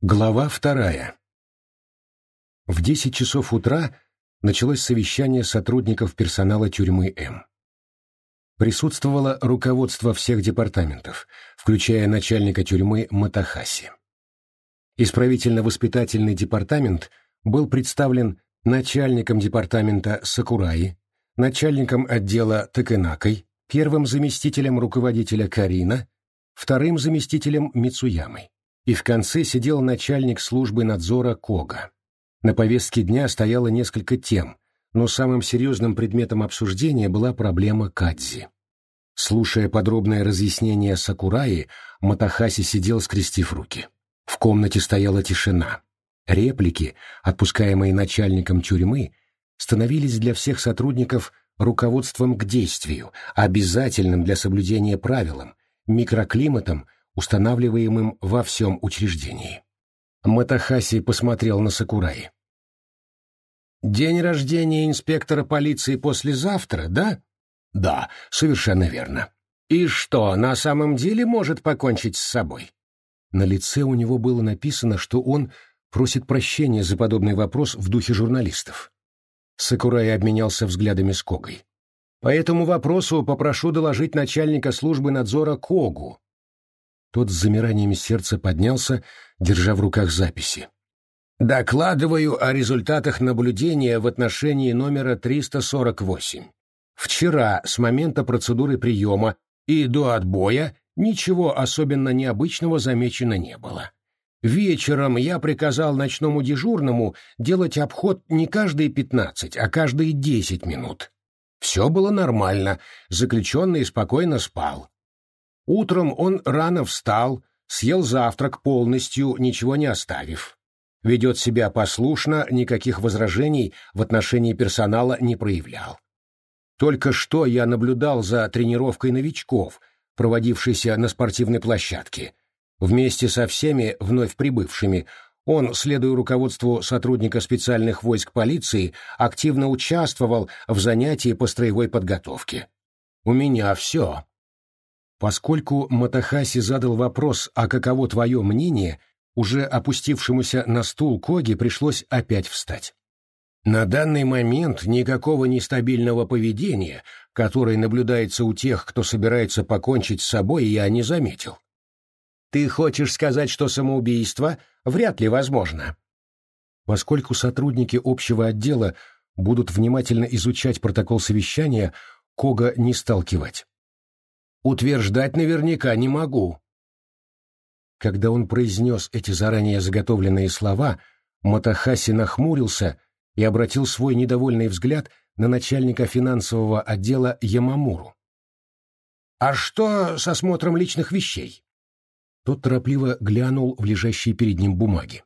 Глава вторая. В 10 часов утра началось совещание сотрудников персонала тюрьмы М. Присутствовало руководство всех департаментов, включая начальника тюрьмы Матахаси. Исправительно-воспитательный департамент был представлен начальником департамента Сакураи, начальником отдела Такенакой, первым заместителем руководителя Карина, вторым заместителем Мицуямой и в конце сидел начальник службы надзора Кога. На повестке дня стояло несколько тем, но самым серьезным предметом обсуждения была проблема Кадзи. Слушая подробное разъяснение Сакураи, Матахаси сидел, скрестив руки. В комнате стояла тишина. Реплики, отпускаемые начальником тюрьмы, становились для всех сотрудников руководством к действию, обязательным для соблюдения правилам, микроклиматом, устанавливаемым во всем учреждении. Матахаси посмотрел на Сакураи. «День рождения инспектора полиции послезавтра, да?» «Да, совершенно верно. И что, на самом деле может покончить с собой?» На лице у него было написано, что он просит прощения за подобный вопрос в духе журналистов. Сакурай обменялся взглядами с Когой. «По этому вопросу попрошу доложить начальника службы надзора Когу, тот с замиранием сердца поднялся, держа в руках записи. «Докладываю о результатах наблюдения в отношении номера 348. Вчера, с момента процедуры приема и до отбоя, ничего особенно необычного замечено не было. Вечером я приказал ночному дежурному делать обход не каждые 15, а каждые 10 минут. Все было нормально, заключенный спокойно спал. Утром он рано встал, съел завтрак полностью, ничего не оставив. Ведет себя послушно, никаких возражений в отношении персонала не проявлял. Только что я наблюдал за тренировкой новичков, проводившейся на спортивной площадке. Вместе со всеми вновь прибывшими он, следуя руководству сотрудника специальных войск полиции, активно участвовал в занятии по строевой подготовке. У меня все. Поскольку Матахаси задал вопрос «А каково твое мнение?», уже опустившемуся на стул Коги пришлось опять встать. На данный момент никакого нестабильного поведения, которое наблюдается у тех, кто собирается покончить с собой, я не заметил. Ты хочешь сказать, что самоубийство вряд ли возможно? Поскольку сотрудники общего отдела будут внимательно изучать протокол совещания, Кога не стал кивать. Утверждать наверняка не могу. Когда он произнес эти заранее заготовленные слова, Матахаси нахмурился и обратил свой недовольный взгляд на начальника финансового отдела Ямамуру. «А что с осмотром личных вещей?» Тот торопливо глянул в лежащие перед ним бумаги.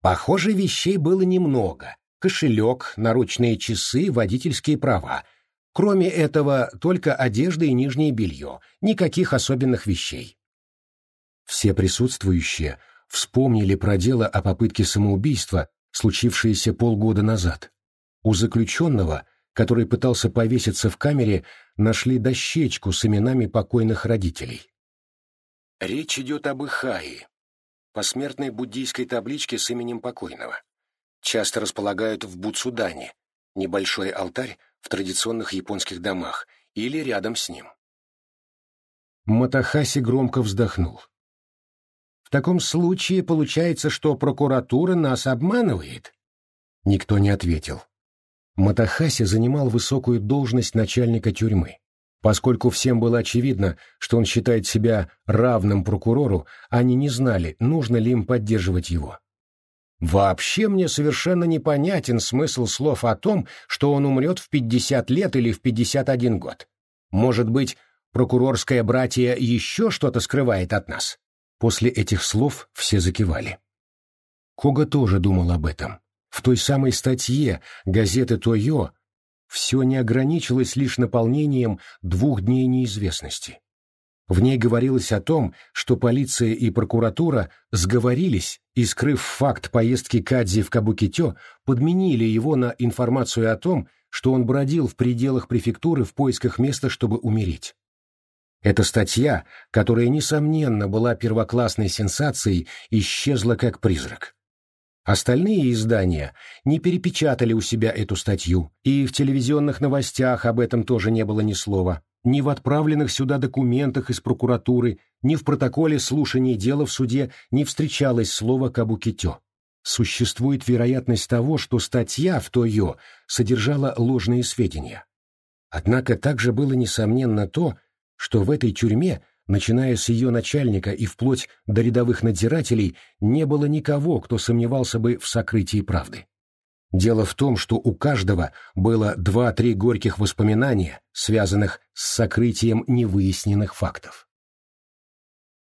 Похоже, вещей было немного. Кошелек, наручные часы, водительские права. Кроме этого, только одежда и нижнее белье, никаких особенных вещей. Все присутствующие вспомнили про дело о попытке самоубийства, случившееся полгода назад. У заключенного, который пытался повеситься в камере, нашли дощечку с именами покойных родителей. Речь идет об Ихае, посмертной буддийской табличке с именем покойного. Часто располагают в Буцудане, небольшой алтарь в традиционных японских домах или рядом с ним. Матахаси громко вздохнул. В таком случае получается, что прокуратура нас обманывает? Никто не ответил. Матахаси занимал высокую должность начальника тюрьмы. Поскольку всем было очевидно, что он считает себя равным прокурору, они не знали, нужно ли им поддерживать его. Вообще мне совершенно непонятен смысл слов о том, что он умрет в 50 лет или в 51 год. Может быть, прокурорское братье еще что-то скрывает от нас? После этих слов все закивали. Кога тоже думал об этом. В той самой статье газеты «Тойо» все не ограничилось лишь наполнением двух дней неизвестности. В ней говорилось о том, что полиция и прокуратура сговорились и, скрыв факт поездки Кадзи в Кабукитё, подменили его на информацию о том, что он бродил в пределах префектуры в поисках места, чтобы умереть. Эта статья, которая, несомненно, была первоклассной сенсацией, исчезла как призрак. Остальные издания не перепечатали у себя эту статью, и в телевизионных новостях об этом тоже не было ни слова. Ни в отправленных сюда документах из прокуратуры, ни в протоколе слушаний дела в суде не встречалось слова «кабукитё». Существует вероятность того, что статья в Тойо содержала ложные сведения. Однако также было несомненно то, что в этой тюрьме, начиная с ее начальника и вплоть до рядовых надзирателей, не было никого, кто сомневался бы в сокрытии правды. Дело в том, что у каждого было два-три горьких воспоминания, связанных с сокрытием невыясненных фактов.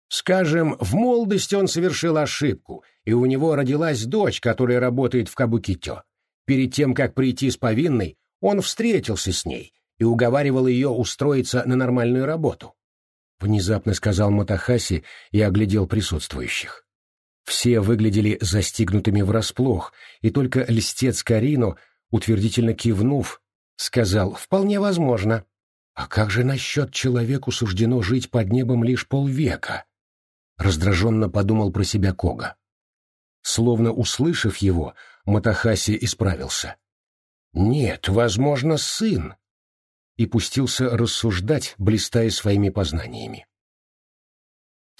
Скажем, в молодости он совершил ошибку, и у него родилась дочь, которая работает в Кабукитё. Перед тем, как прийти с повинной, он встретился с ней и уговаривал ее устроиться на нормальную работу. Внезапно сказал Матахаси и оглядел присутствующих. Все выглядели застигнутыми врасплох, и только льстец Карину, утвердительно кивнув, сказал «Вполне возможно». «А как же насчет человеку суждено жить под небом лишь полвека?» Раздраженно подумал про себя Кога. Словно услышав его, Матахаси исправился. «Нет, возможно, сын, и пустился рассуждать, блистая своими познаниями.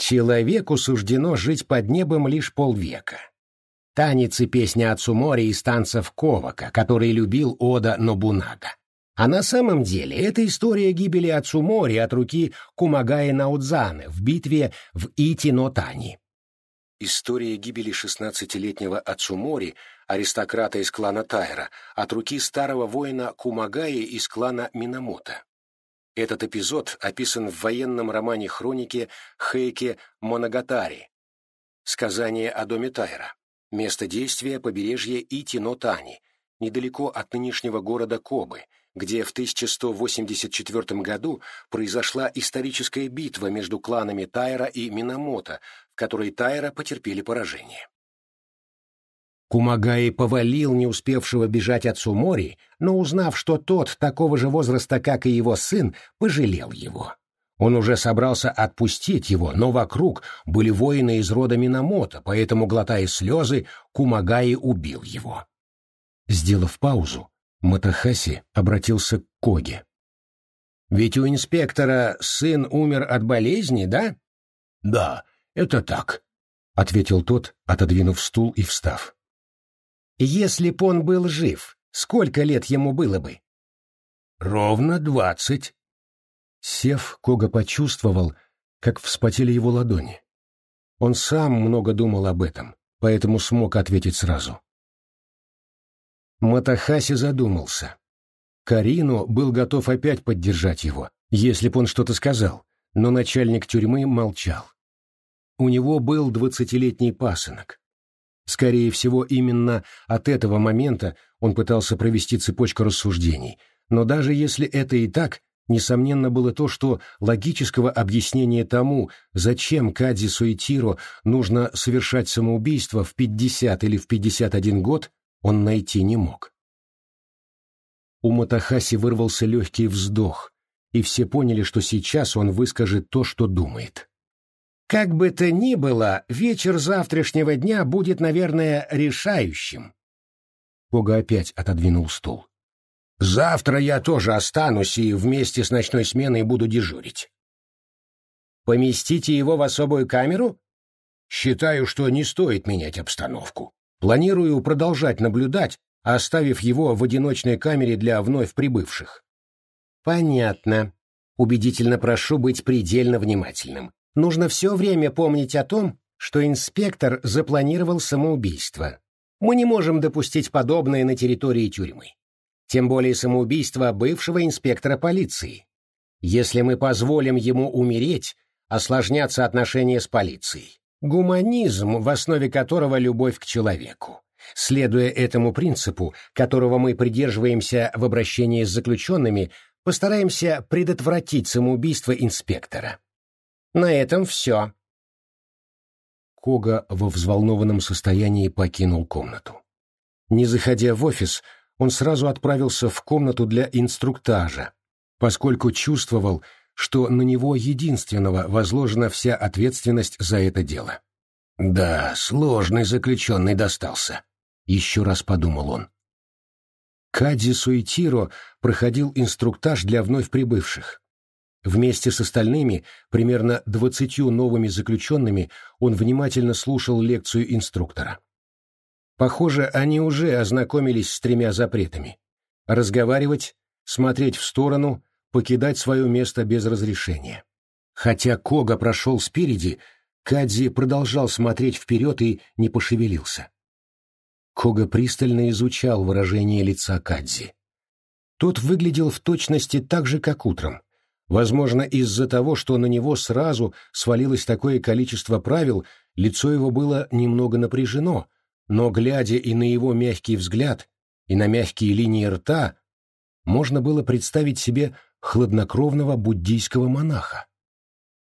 Человеку суждено жить под небом лишь полвека. Танец и песня от Сумори из танцев Ковака, который любил Ода Нобунага. А на самом деле это история гибели Ацумори от руки Кумагая Наудзаны в битве в Ити-но-Тани. История гибели шестнадцатилетнего Ацумори, аристократа из клана Тайра, от руки старого воина Кумагаи из клана Минамото. Этот эпизод описан в военном романе-хронике Хейке Моногатари «Сказание о доме Тайра». Место действия – побережье Ити-но-Тани, недалеко от нынешнего города Кобы, где в 1184 году произошла историческая битва между кланами Тайра и Минамото, которой Тайра потерпели поражение. Кумагаи повалил не успевшего бежать отцу Мори, но узнав, что тот такого же возраста, как и его сын, пожалел его. Он уже собрался отпустить его, но вокруг были воины из рода Минамото, поэтому, глотая слезы, Кумагаи убил его. Сделав паузу, Матахаси обратился к Коге. «Ведь у инспектора сын умер от болезни, да?» «Да, «Это так», — ответил тот, отодвинув стул и встав. «Если б он был жив, сколько лет ему было бы?» «Ровно двадцать». Сев, Кога почувствовал, как вспотели его ладони. Он сам много думал об этом, поэтому смог ответить сразу. Матахаси задумался. Карину был готов опять поддержать его, если б он что-то сказал, но начальник тюрьмы молчал. У него был двадцатилетний пасынок. Скорее всего, именно от этого момента он пытался провести цепочку рассуждений, но даже если это и так, несомненно было то, что логического объяснения тому, зачем Кадзи Суэтиро нужно совершать самоубийство в 50 или в 51 год, он найти не мог. У Матахаси вырвался легкий вздох, и все поняли, что сейчас он выскажет то, что думает. Как бы то ни было, вечер завтрашнего дня будет, наверное, решающим. Бога опять отодвинул стул. Завтра я тоже останусь и вместе с ночной сменой буду дежурить. Поместите его в особую камеру? Считаю, что не стоит менять обстановку. Планирую продолжать наблюдать, оставив его в одиночной камере для вновь прибывших. Понятно. Убедительно прошу быть предельно внимательным. Нужно все время помнить о том, что инспектор запланировал самоубийство. Мы не можем допустить подобное на территории тюрьмы. Тем более самоубийство бывшего инспектора полиции. Если мы позволим ему умереть, осложнятся отношения с полицией. Гуманизм, в основе которого любовь к человеку. Следуя этому принципу, которого мы придерживаемся в обращении с заключенными, постараемся предотвратить самоубийство инспектора. На этом все. Кога во взволнованном состоянии покинул комнату. Не заходя в офис, он сразу отправился в комнату для инструктажа, поскольку чувствовал, что на него единственного возложена вся ответственность за это дело. «Да, сложный заключенный достался», — еще раз подумал он. Кадзи Суитиро проходил инструктаж для вновь прибывших. Вместе с остальными, примерно двадцатью новыми заключенными, он внимательно слушал лекцию инструктора. Похоже, они уже ознакомились с тремя запретами. Разговаривать, смотреть в сторону, покидать свое место без разрешения. Хотя Кога прошел спереди, Кадзи продолжал смотреть вперед и не пошевелился. Кога пристально изучал выражение лица Кадзи. Тот выглядел в точности так же, как утром. Возможно, из-за того, что на него сразу свалилось такое количество правил, лицо его было немного напряжено, но, глядя и на его мягкий взгляд, и на мягкие линии рта, можно было представить себе хладнокровного буддийского монаха.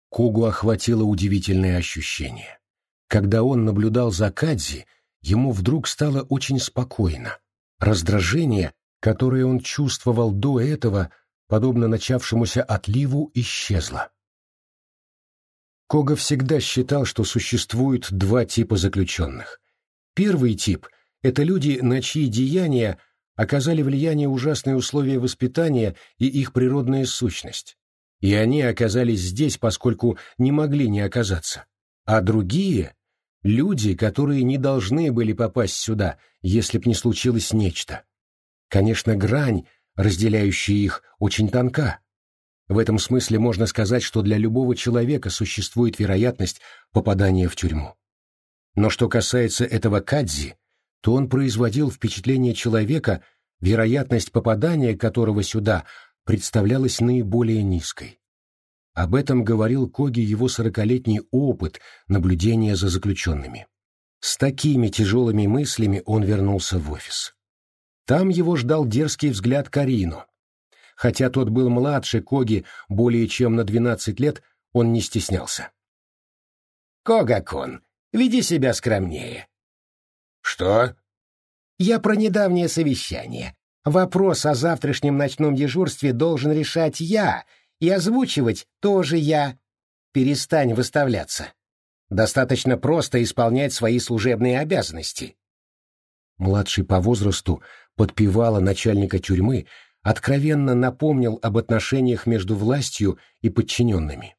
Когу охватило удивительное ощущение. Когда он наблюдал за Кадзи, ему вдруг стало очень спокойно. Раздражение, которое он чувствовал до этого, подобно начавшемуся отливу, исчезло. Кога всегда считал, что существует два типа заключенных. Первый тип — это люди, на чьи деяния оказали влияние ужасные условия воспитания и их природная сущность и они оказались здесь, поскольку не могли не оказаться. А другие — люди, которые не должны были попасть сюда, если б не случилось нечто. Конечно, грань, разделяющая их, очень тонка. В этом смысле можно сказать, что для любого человека существует вероятность попадания в тюрьму. Но что касается этого Кадзи, то он производил впечатление человека, вероятность попадания которого сюда представлялась наиболее низкой. Об этом говорил Коги его сорокалетний опыт наблюдения за заключенными. С такими тяжелыми мыслями он вернулся в офис. Там его ждал дерзкий взгляд Карино. Хотя тот был младше Коги более чем на двенадцать лет, он не стеснялся. «Кога-кун, веди себя скромнее». «Что?» «Я про недавнее совещание. Вопрос о завтрашнем ночном дежурстве должен решать я, и озвучивать тоже я. Перестань выставляться. Достаточно просто исполнять свои служебные обязанности». Младший по возрасту подпевала начальника тюрьмы, откровенно напомнил об отношениях между властью и подчиненными.